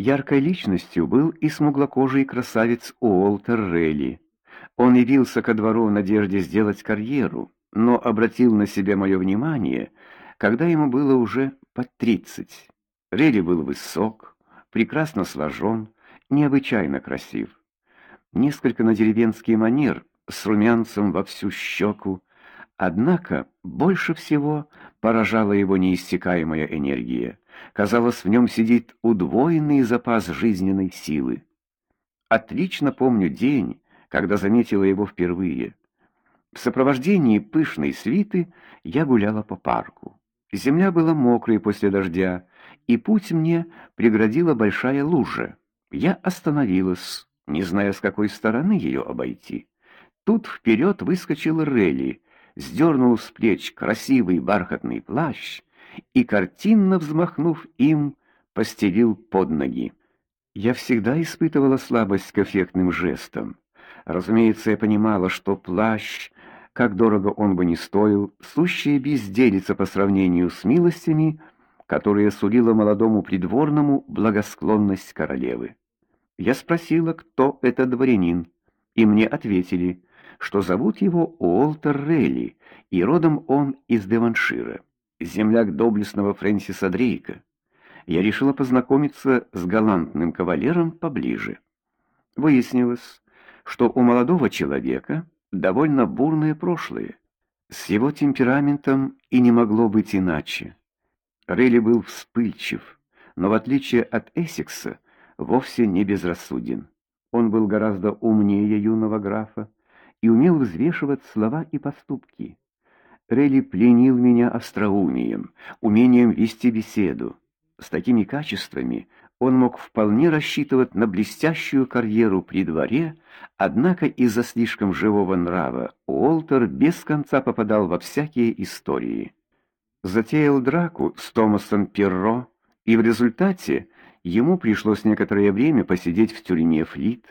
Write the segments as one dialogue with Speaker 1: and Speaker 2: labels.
Speaker 1: Яркой личностью был и смуглокожий красавец Уолтер Релли. Он явился ко двору в надежде сделать карьеру, но обратил на себя мое внимание, когда ему было уже под тридцать. Релли был высок, прекрасно сложен, необычайно красив. Несколько на деревенский манер, с румянцем во всю щеку, однако больше всего поражала его неиссякаемая энергия. Казалось, в нем сидит удвоенный запас жизненной силы. Отлично помню день, когда заметила его впервые. В сопровождении пышной свиты я гуляла по парку. Земля была мокрой после дождя, и путь мне преградила большая лужа. Я остановилась, не зная, с какой стороны ее обойти. Тут вперед выскочил Релли, сдернул с плеч красивый бархатный плащ и, картинно взмахнув им, постелил под ноги. Я всегда испытывала слабость к эффектным жестам. Разумеется, я понимала, что плащ, как дорого он бы ни стоил, сущая безделица по сравнению с милостями, которые сулила молодому придворному благосклонность королевы. Я спросила, кто этот дворянин, и мне ответили, что зовут его Уолтер Релли, и родом он из Деваншира земляк доблестного Фрэнсиса Дрейка. Я решила познакомиться с галантным кавалером поближе. Выяснилось, что у молодого человека довольно бурное прошлое. С его темпераментом и не могло быть иначе. Рейли был вспыльчив, но в отличие от Эссекса, вовсе не безрассуден. Он был гораздо умнее юного графа и умел взвешивать слова и поступки. Релли пленил меня остроумием, умением вести беседу. С такими качествами он мог вполне рассчитывать на блестящую карьеру при дворе, однако из-за слишком живого нрава Уолтер без конца попадал во всякие истории. Затеял драку с Томасом Перро, и в результате ему пришлось некоторое время посидеть в тюрьме Флит.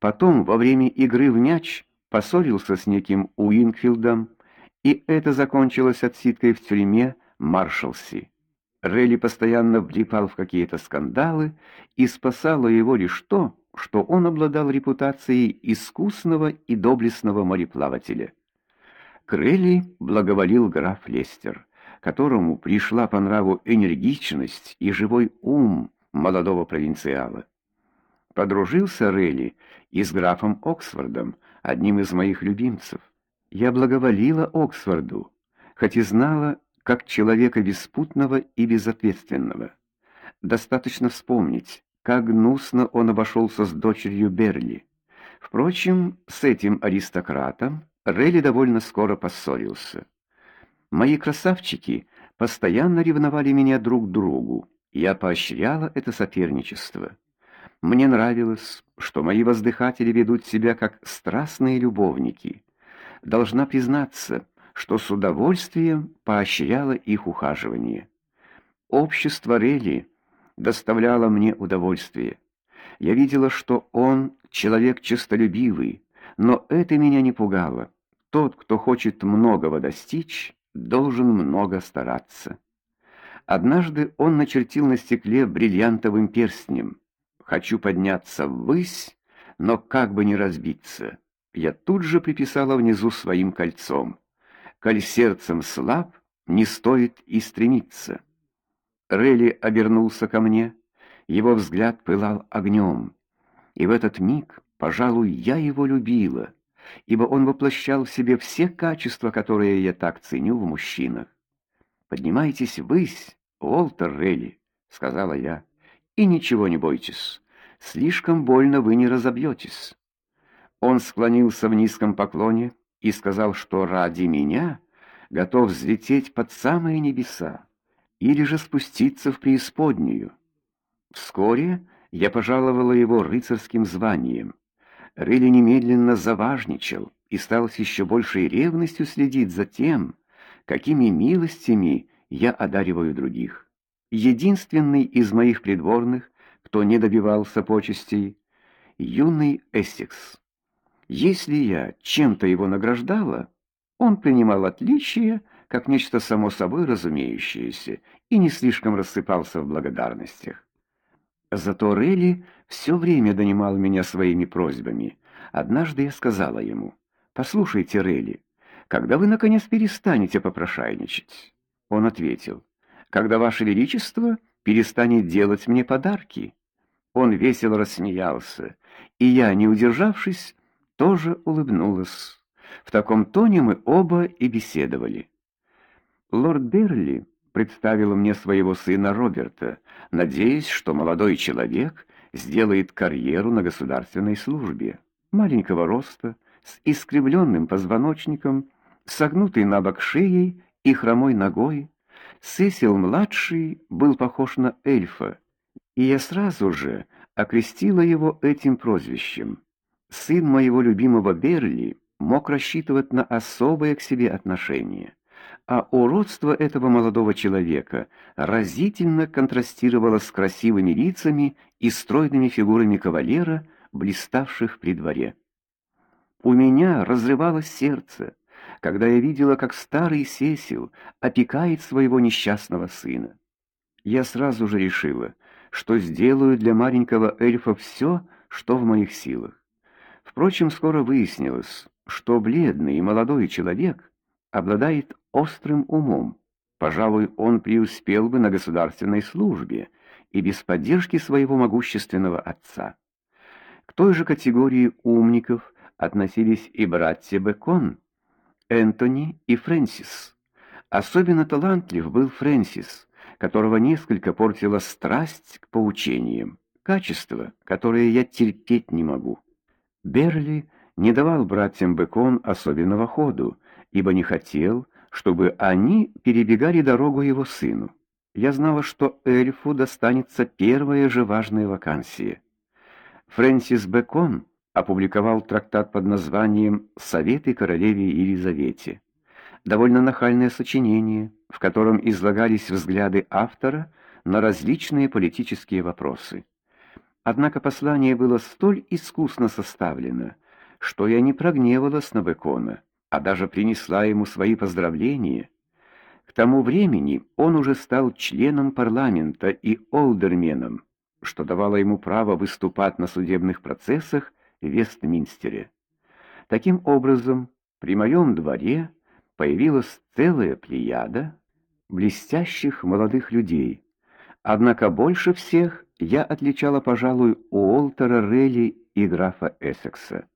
Speaker 1: Потом, во время игры в мяч, поссорился с неким Уинфилдом, и это закончилось отсидкой в тюрьме Маршалси. Релли постоянно влипал в какие-то скандалы, и спасало его лишь то, что он обладал репутацией искусного и доблестного мореплавателя. К Релли благоволил граф Лестер, которому пришла по нраву энергичность и живой ум молодого провинциала. Подружился Релли и с графом Оксфордом, одним из моих любимцев. Я благоволила Оксфорду, хоть и знала, как человека беспутного и безответственного. Достаточно вспомнить, как гнусно он обошелся с дочерью Берли. Впрочем, с этим аристократом Релли довольно скоро поссорился. Мои красавчики постоянно ревновали меня друг к другу. Я поощряла это соперничество. Мне нравилось, что мои воздыхатели ведут себя как страстные любовники должна признаться, что с удовольствием поощряла их ухаживание. Общество Рели доставляло мне удовольствие. Я видела, что он человек честолюбивый, но это меня не пугало. Тот, кто хочет многого достичь, должен много стараться. Однажды он начертил на стекле бриллиантовым перстнем: "Хочу подняться ввысь, но как бы не разбиться" я тут же приписала внизу своим кольцом. Коль сердцем слаб, не стоит и стремиться. Релли обернулся ко мне, его взгляд пылал огнем. И в этот миг, пожалуй, я его любила, ибо он воплощал в себе все качества, которые я так ценю в мужчинах. Поднимайтесь ввысь, Уолтер Релли, сказала я. И ничего не бойтесь. Слишком больно вы не разобьетесь. Он склонился в низком поклоне и сказал, что ради меня готов взлететь под самые небеса или же спуститься в преисподнюю. Вскоре я пожаловала его рыцарским званием. Рыли немедленно заважничал и стал с еще большей ревностью следить за тем, какими милостями я одариваю других. Единственный из моих придворных, кто не добивался почестей, юный Эссекс. Если я чем-то его награждала, он принимал отличие как нечто само собой разумеющееся и не слишком рассыпался в благодарностях. Зато Релли все время донимал меня своими просьбами. Однажды я сказала ему, «Послушайте, Релли, когда вы, наконец, перестанете попрошайничать?» Он ответил, «Когда Ваше Величество перестанет делать мне подарки». Он весело рассмеялся, и я, не удержавшись, тоже улыбнулась. В таком тоне мы оба и беседовали. Лорд Берли представил мне своего сына Роберта, надеясь, что молодой человек сделает карьеру на государственной службе. Маленького роста, с искривленным позвоночником, согнутой на бок шеей и хромой ногой, Сесил-младший был похож на эльфа, и я сразу же окрестила его этим прозвищем. Сын моего любимого Берли мог рассчитывать на особое к себе отношение, а уродство этого молодого человека разительно контрастировало с красивыми лицами и стройными фигурами кавалера, блиставших при дворе. У меня разрывалось сердце, когда я видела, как старый Сесил опекает своего несчастного сына. Я сразу же решила, что сделаю для маленького эльфа все, что в моих силах. Впрочем, скоро выяснилось, что бледный и молодой человек обладает острым умом. Пожалуй, он преуспел бы на государственной службе и без поддержки своего могущественного отца. К той же категории умников относились и братья Бекон, Энтони и Фрэнсис. Особенно талантлив был Фрэнсис, которого несколько портила страсть к поучениям, качество, которое я терпеть не могу. Берли не давал братьям Бекон особенного ходу, ибо не хотел, чтобы они перебегали дорогу его сыну. Я знала, что эльфу достанется первая же важная вакансия. Фрэнсис Бекон опубликовал трактат под названием «Советы королеве Елизавете». Довольно нахальное сочинение, в котором излагались взгляды автора на различные политические вопросы. Однако послание было столь искусно составлено, что я не прогневалась на Бекона, а даже принесла ему свои поздравления. К тому времени он уже стал членом парламента и олдерменом, что давало ему право выступать на судебных процессах в Вестминстере. Таким образом, при моем дворе появилась целая плеяда блестящих молодых людей. Однако больше всех я отличала, пожалуй, Уолтера Релли и графа Эссекса.